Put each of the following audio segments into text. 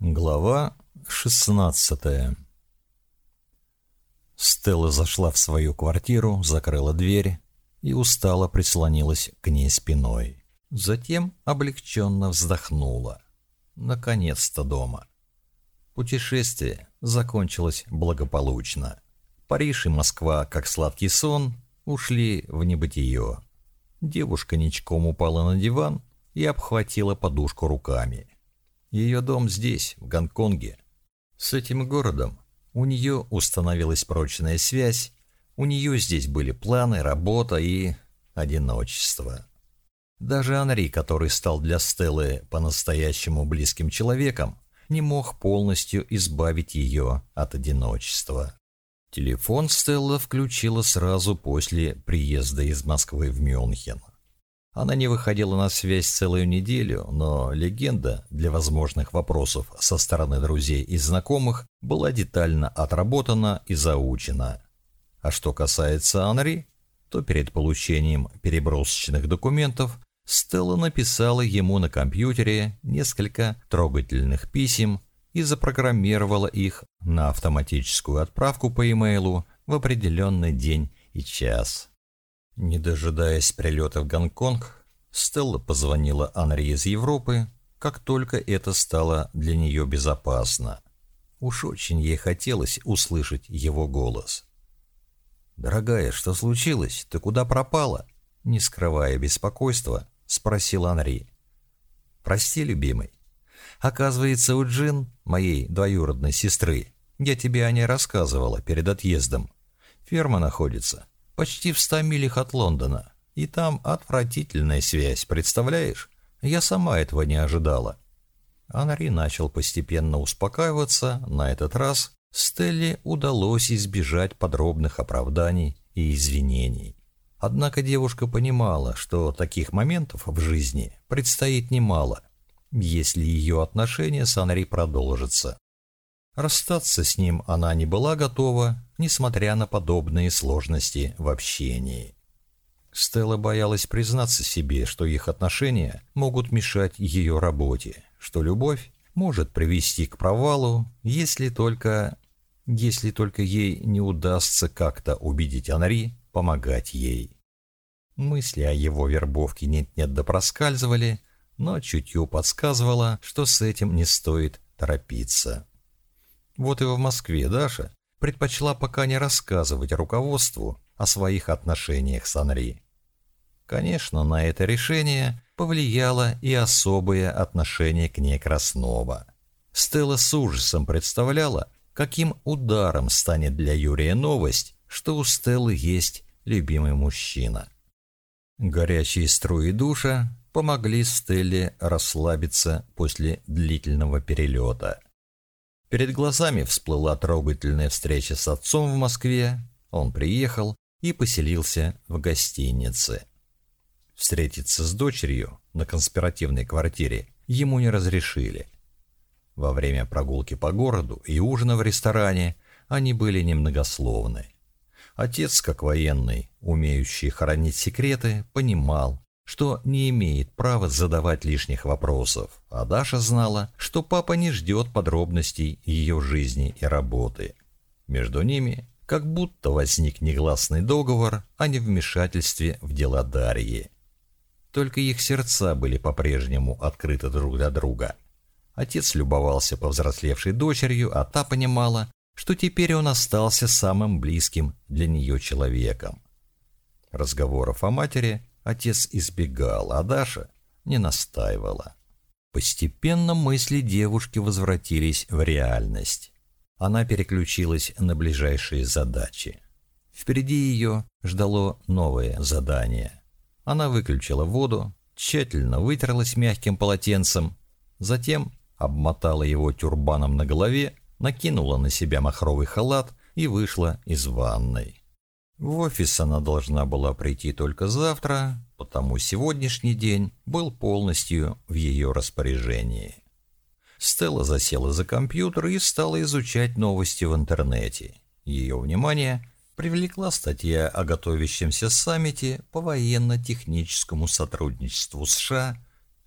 Глава 16 Стелла зашла в свою квартиру, закрыла дверь и устало прислонилась к ней спиной. Затем облегченно вздохнула. Наконец-то дома. Путешествие закончилось благополучно. Париж и Москва, как сладкий сон, ушли в небытие. Девушка ничком упала на диван и обхватила подушку руками. Ее дом здесь, в Гонконге. С этим городом у нее установилась прочная связь, у нее здесь были планы, работа и одиночество. Даже Анри, который стал для Стеллы по-настоящему близким человеком, не мог полностью избавить ее от одиночества. Телефон Стелла включила сразу после приезда из Москвы в Мюнхен. Она не выходила на связь целую неделю, но легенда для возможных вопросов со стороны друзей и знакомых была детально отработана и заучена. А что касается Анри, то перед получением перебросочных документов Стелла написала ему на компьютере несколько трогательных писем и запрограммировала их на автоматическую отправку по имейлу в определенный день и час. Не дожидаясь прилета в Гонконг, Стелла позвонила Анри из Европы, как только это стало для нее безопасно. Уж очень ей хотелось услышать его голос. «Дорогая, что случилось? Ты куда пропала?» Не скрывая беспокойства, спросил Анри. «Прости, любимый. Оказывается, у Джин, моей двоюродной сестры, я тебе о ней рассказывала перед отъездом. Ферма находится почти в ста милях от Лондона. И там отвратительная связь, представляешь? Я сама этого не ожидала. Анри начал постепенно успокаиваться, на этот раз Стелле удалось избежать подробных оправданий и извинений. Однако девушка понимала, что таких моментов в жизни предстоит немало, если ее отношения с Анри продолжатся. Расстаться с ним она не была готова, несмотря на подобные сложности в общении. Стелла боялась признаться себе, что их отношения могут мешать ее работе, что любовь может привести к провалу, если только... если только ей не удастся как-то убедить Анри помогать ей. Мысли о его вербовке нет-нет да проскальзывали, но чутье подсказывало, что с этим не стоит торопиться. Вот и в Москве Даша предпочла пока не рассказывать руководству о своих отношениях с Анри. Конечно, на это решение повлияло и особое отношение к ней Краснова. Стелла с ужасом представляла, каким ударом станет для Юрия новость, что у Стеллы есть любимый мужчина. Горячие струи душа помогли Стелле расслабиться после длительного перелета. Перед глазами всплыла трогательная встреча с отцом в Москве. Он приехал и поселился в гостинице. Встретиться с дочерью на конспиративной квартире ему не разрешили. Во время прогулки по городу и ужина в ресторане они были немногословны. Отец, как военный, умеющий хранить секреты, понимал, что не имеет права задавать лишних вопросов, а Даша знала, что папа не ждет подробностей ее жизни и работы. Между ними как будто возник негласный договор о невмешательстве в дела Дарьи. Только их сердца были по-прежнему открыты друг для друга. Отец любовался повзрослевшей дочерью, а та понимала, что теперь он остался самым близким для нее человеком. Разговоров о матери Отец избегал, а Даша не настаивала. Постепенно мысли девушки возвратились в реальность. Она переключилась на ближайшие задачи. Впереди ее ждало новое задание. Она выключила воду, тщательно вытерлась мягким полотенцем, затем обмотала его тюрбаном на голове, накинула на себя махровый халат и вышла из ванной. В офис она должна была прийти только завтра, потому сегодняшний день был полностью в ее распоряжении. Стелла засела за компьютер и стала изучать новости в интернете. Ее внимание привлекла статья о готовящемся саммите по военно-техническому сотрудничеству США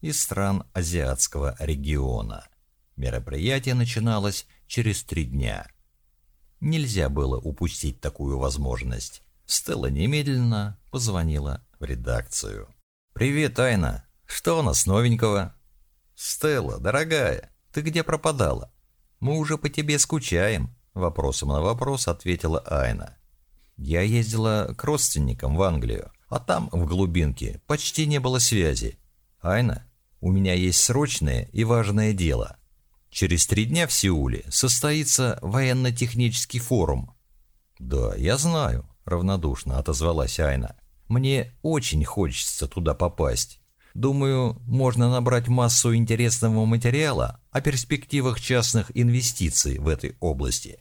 и стран азиатского региона. Мероприятие начиналось через три дня. Нельзя было упустить такую возможность. Стелла немедленно позвонила в редакцию. «Привет, Айна! Что у нас новенького?» «Стелла, дорогая, ты где пропадала? Мы уже по тебе скучаем», — вопросом на вопрос ответила Айна. «Я ездила к родственникам в Англию, а там, в глубинке, почти не было связи. Айна, у меня есть срочное и важное дело. Через три дня в Сеуле состоится военно-технический форум». «Да, я знаю», — равнодушно отозвалась Айна. «Мне очень хочется туда попасть. Думаю, можно набрать массу интересного материала о перспективах частных инвестиций в этой области.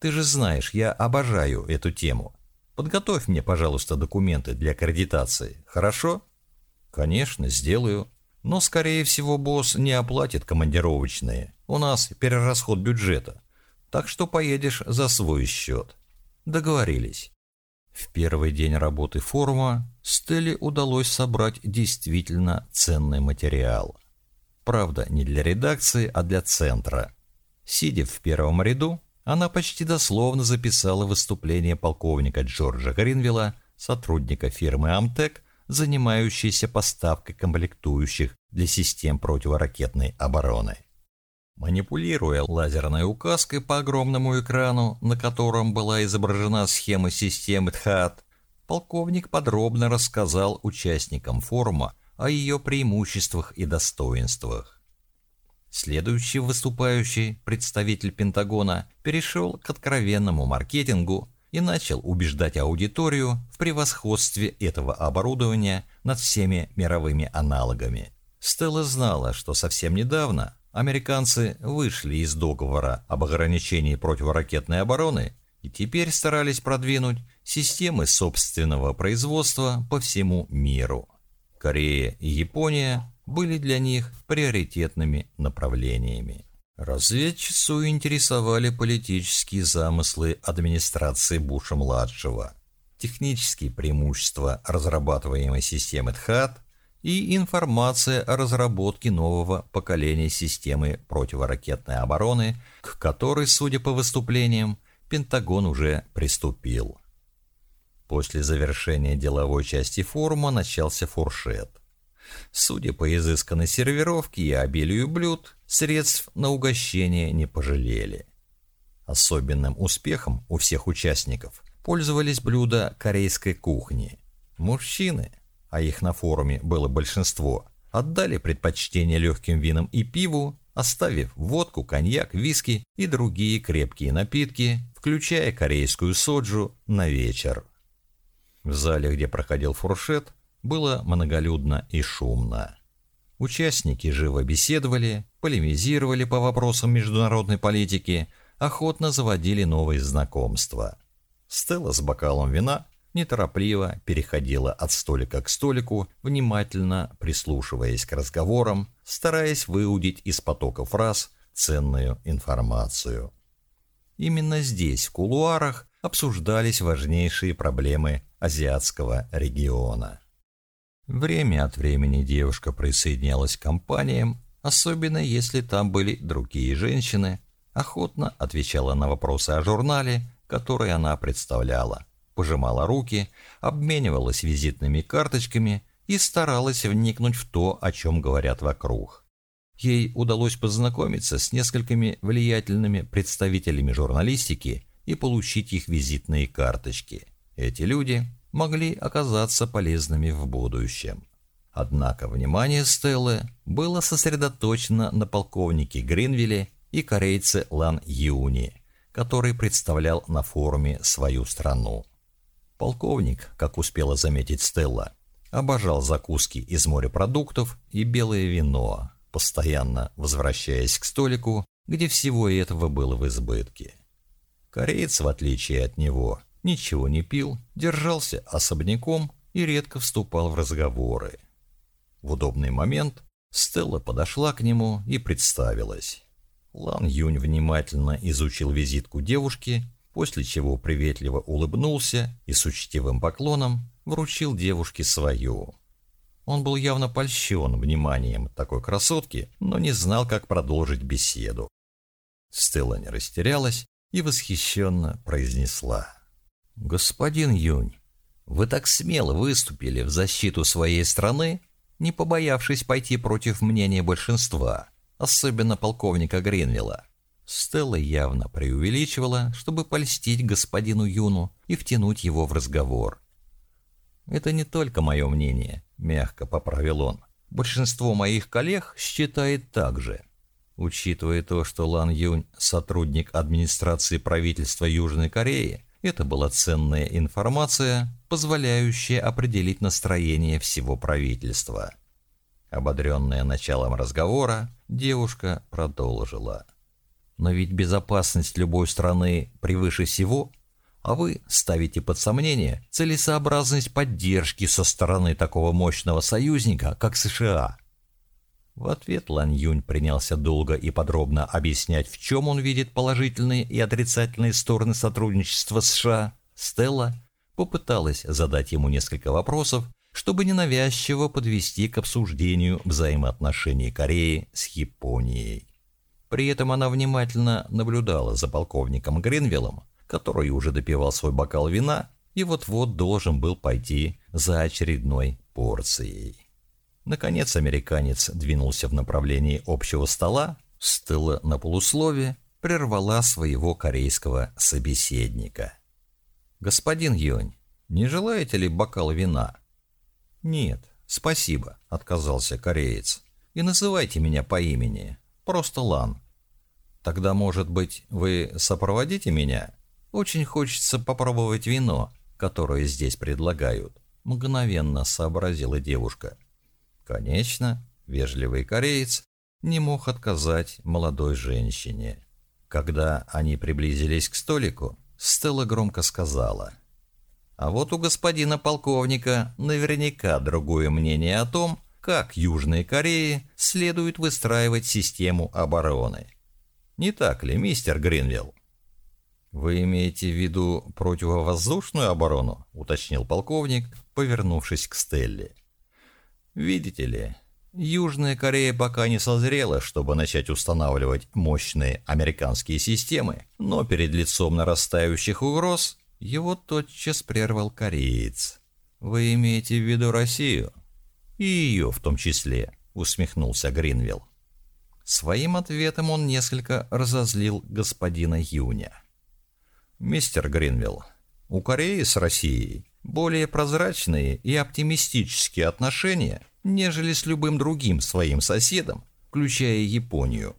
Ты же знаешь, я обожаю эту тему. Подготовь мне, пожалуйста, документы для аккредитации, хорошо? Конечно, сделаю. Но, скорее всего, босс не оплатит командировочные. У нас перерасход бюджета. Так что поедешь за свой счет. Договорились. В первый день работы форума Стелле удалось собрать действительно ценный материал. Правда, не для редакции, а для центра. Сидя в первом ряду, она почти дословно записала выступление полковника Джорджа Гринвилла, сотрудника фирмы «Амтек», занимающейся поставкой комплектующих для систем противоракетной обороны. Манипулируя лазерной указкой по огромному экрану, на котором была изображена схема системы ТХАТ, полковник подробно рассказал участникам форума о ее преимуществах и достоинствах. Следующий выступающий, представитель Пентагона, перешел к откровенному маркетингу и начал убеждать аудиторию в превосходстве этого оборудования над всеми мировыми аналогами. Стелла знала, что совсем недавно Американцы вышли из договора об ограничении противоракетной обороны и теперь старались продвинуть системы собственного производства по всему миру. Корея и Япония были для них приоритетными направлениями. Разведчицу интересовали политические замыслы администрации Буша-младшего, технические преимущества разрабатываемой системы ТХАТ и информация о разработке нового поколения системы противоракетной обороны, к которой, судя по выступлениям, Пентагон уже приступил. После завершения деловой части форума начался фуршет. Судя по изысканной сервировке и обилию блюд, средств на угощение не пожалели. Особенным успехом у всех участников пользовались блюда корейской кухни. Мужчины, а их на форуме было большинство, отдали предпочтение легким винам и пиву, оставив водку, коньяк, виски и другие крепкие напитки, включая корейскую соджу, на вечер. В зале, где проходил фуршет, было многолюдно и шумно. Участники живо беседовали, полемизировали по вопросам международной политики, охотно заводили новые знакомства. Стелла с бокалом вина неторопливо переходила от столика к столику, внимательно прислушиваясь к разговорам, стараясь выудить из потока фраз ценную информацию. Именно здесь, в кулуарах, обсуждались важнейшие проблемы азиатского региона. Время от времени девушка присоединялась к компаниям, особенно если там были другие женщины, охотно отвечала на вопросы о журнале, который она представляла пожимала руки, обменивалась визитными карточками и старалась вникнуть в то, о чем говорят вокруг. Ей удалось познакомиться с несколькими влиятельными представителями журналистики и получить их визитные карточки. Эти люди могли оказаться полезными в будущем. Однако внимание Стеллы было сосредоточено на полковнике Гринвилле и корейце Лан Юни, который представлял на форуме свою страну. Полковник, как успела заметить Стелла, обожал закуски из морепродуктов и белое вино, постоянно возвращаясь к столику, где всего этого было в избытке. Кореец, в отличие от него, ничего не пил, держался особняком и редко вступал в разговоры. В удобный момент Стелла подошла к нему и представилась. Лан Юнь внимательно изучил визитку девушки после чего приветливо улыбнулся и с учтивым поклоном вручил девушке свою. Он был явно польщен вниманием такой красотки, но не знал, как продолжить беседу. Стелла не растерялась и восхищенно произнесла. «Господин Юнь, вы так смело выступили в защиту своей страны, не побоявшись пойти против мнения большинства, особенно полковника Гринвилла. Стелла явно преувеличивала, чтобы польстить господину Юну и втянуть его в разговор. «Это не только мое мнение», — мягко поправил он. «Большинство моих коллег считает так же. Учитывая то, что Лан Юнь — сотрудник администрации правительства Южной Кореи, это была ценная информация, позволяющая определить настроение всего правительства. Ободренная началом разговора, девушка продолжила. «Но ведь безопасность любой страны превыше всего, а вы ставите под сомнение целесообразность поддержки со стороны такого мощного союзника, как США». В ответ Лан Юнь принялся долго и подробно объяснять, в чем он видит положительные и отрицательные стороны сотрудничества США. Стелла попыталась задать ему несколько вопросов, чтобы ненавязчиво подвести к обсуждению взаимоотношений Кореи с Японией. При этом она внимательно наблюдала за полковником Гринвиллом, который уже допивал свой бокал вина и вот-вот должен был пойти за очередной порцией. Наконец американец двинулся в направлении общего стола, Стелла на полуслове прервала своего корейского собеседника. «Господин Юнь, не желаете ли бокал вина?» «Нет, спасибо», — отказался кореец. «И называйте меня по имени, просто Лан». «Тогда, может быть, вы сопроводите меня? Очень хочется попробовать вино, которое здесь предлагают», — мгновенно сообразила девушка. Конечно, вежливый кореец не мог отказать молодой женщине. Когда они приблизились к столику, Стелла громко сказала. «А вот у господина полковника наверняка другое мнение о том, как Южной Корее следует выстраивать систему обороны. Не так ли, мистер Гринвилл?» «Вы имеете в виду противовоздушную оборону?» — уточнил полковник, повернувшись к Стелле. Видите ли, Южная Корея пока не созрела, чтобы начать устанавливать мощные американские системы, но перед лицом нарастающих угроз его тотчас прервал кореец. «Вы имеете в виду Россию?» «И ее в том числе», — усмехнулся Гринвилл. Своим ответом он несколько разозлил господина Юня. «Мистер Гринвилл, у Кореи с Россией более прозрачные и оптимистические отношения, нежели с любым другим своим соседом, включая Японию.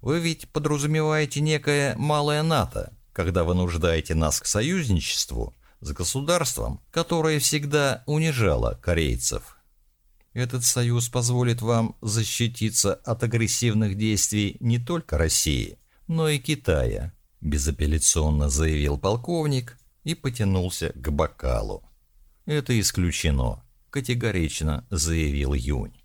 Вы ведь подразумеваете некое малое НАТО, когда вынуждаете нас к союзничеству с государством, которое всегда унижало корейцев. Этот союз позволит вам защититься от агрессивных действий не только России, но и Китая, безапелляционно заявил полковник, и потянулся к бокалу. «Это исключено», — категорично заявил Юнь.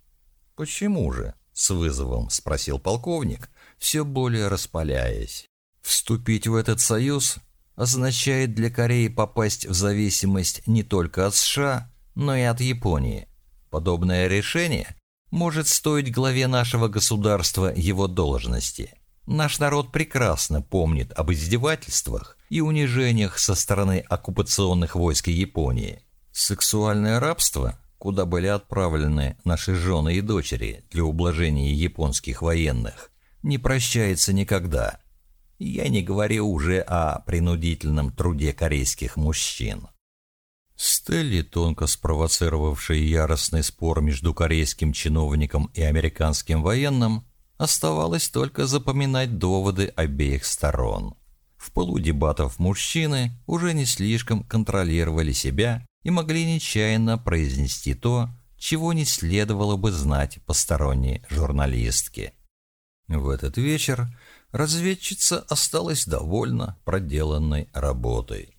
«Почему же?» — с вызовом спросил полковник, все более распаляясь. «Вступить в этот союз означает для Кореи попасть в зависимость не только от США, но и от Японии. Подобное решение может стоить главе нашего государства его должности. Наш народ прекрасно помнит об издевательствах и унижениях со стороны оккупационных войск Японии. Сексуальное рабство, куда были отправлены наши жены и дочери для ублажения японских военных, не прощается никогда. Я не говорю уже о принудительном труде корейских мужчин. Стелли, тонко спровоцировавший яростный спор между корейским чиновником и американским военным, Оставалось только запоминать доводы обеих сторон. В полу дебатов мужчины уже не слишком контролировали себя и могли нечаянно произнести то, чего не следовало бы знать посторонней журналистке. В этот вечер разведчица осталась довольна проделанной работой.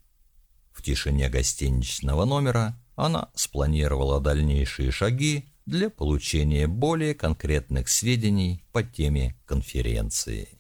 В тишине гостиничного номера она спланировала дальнейшие шаги для получения более конкретных сведений по теме конференции.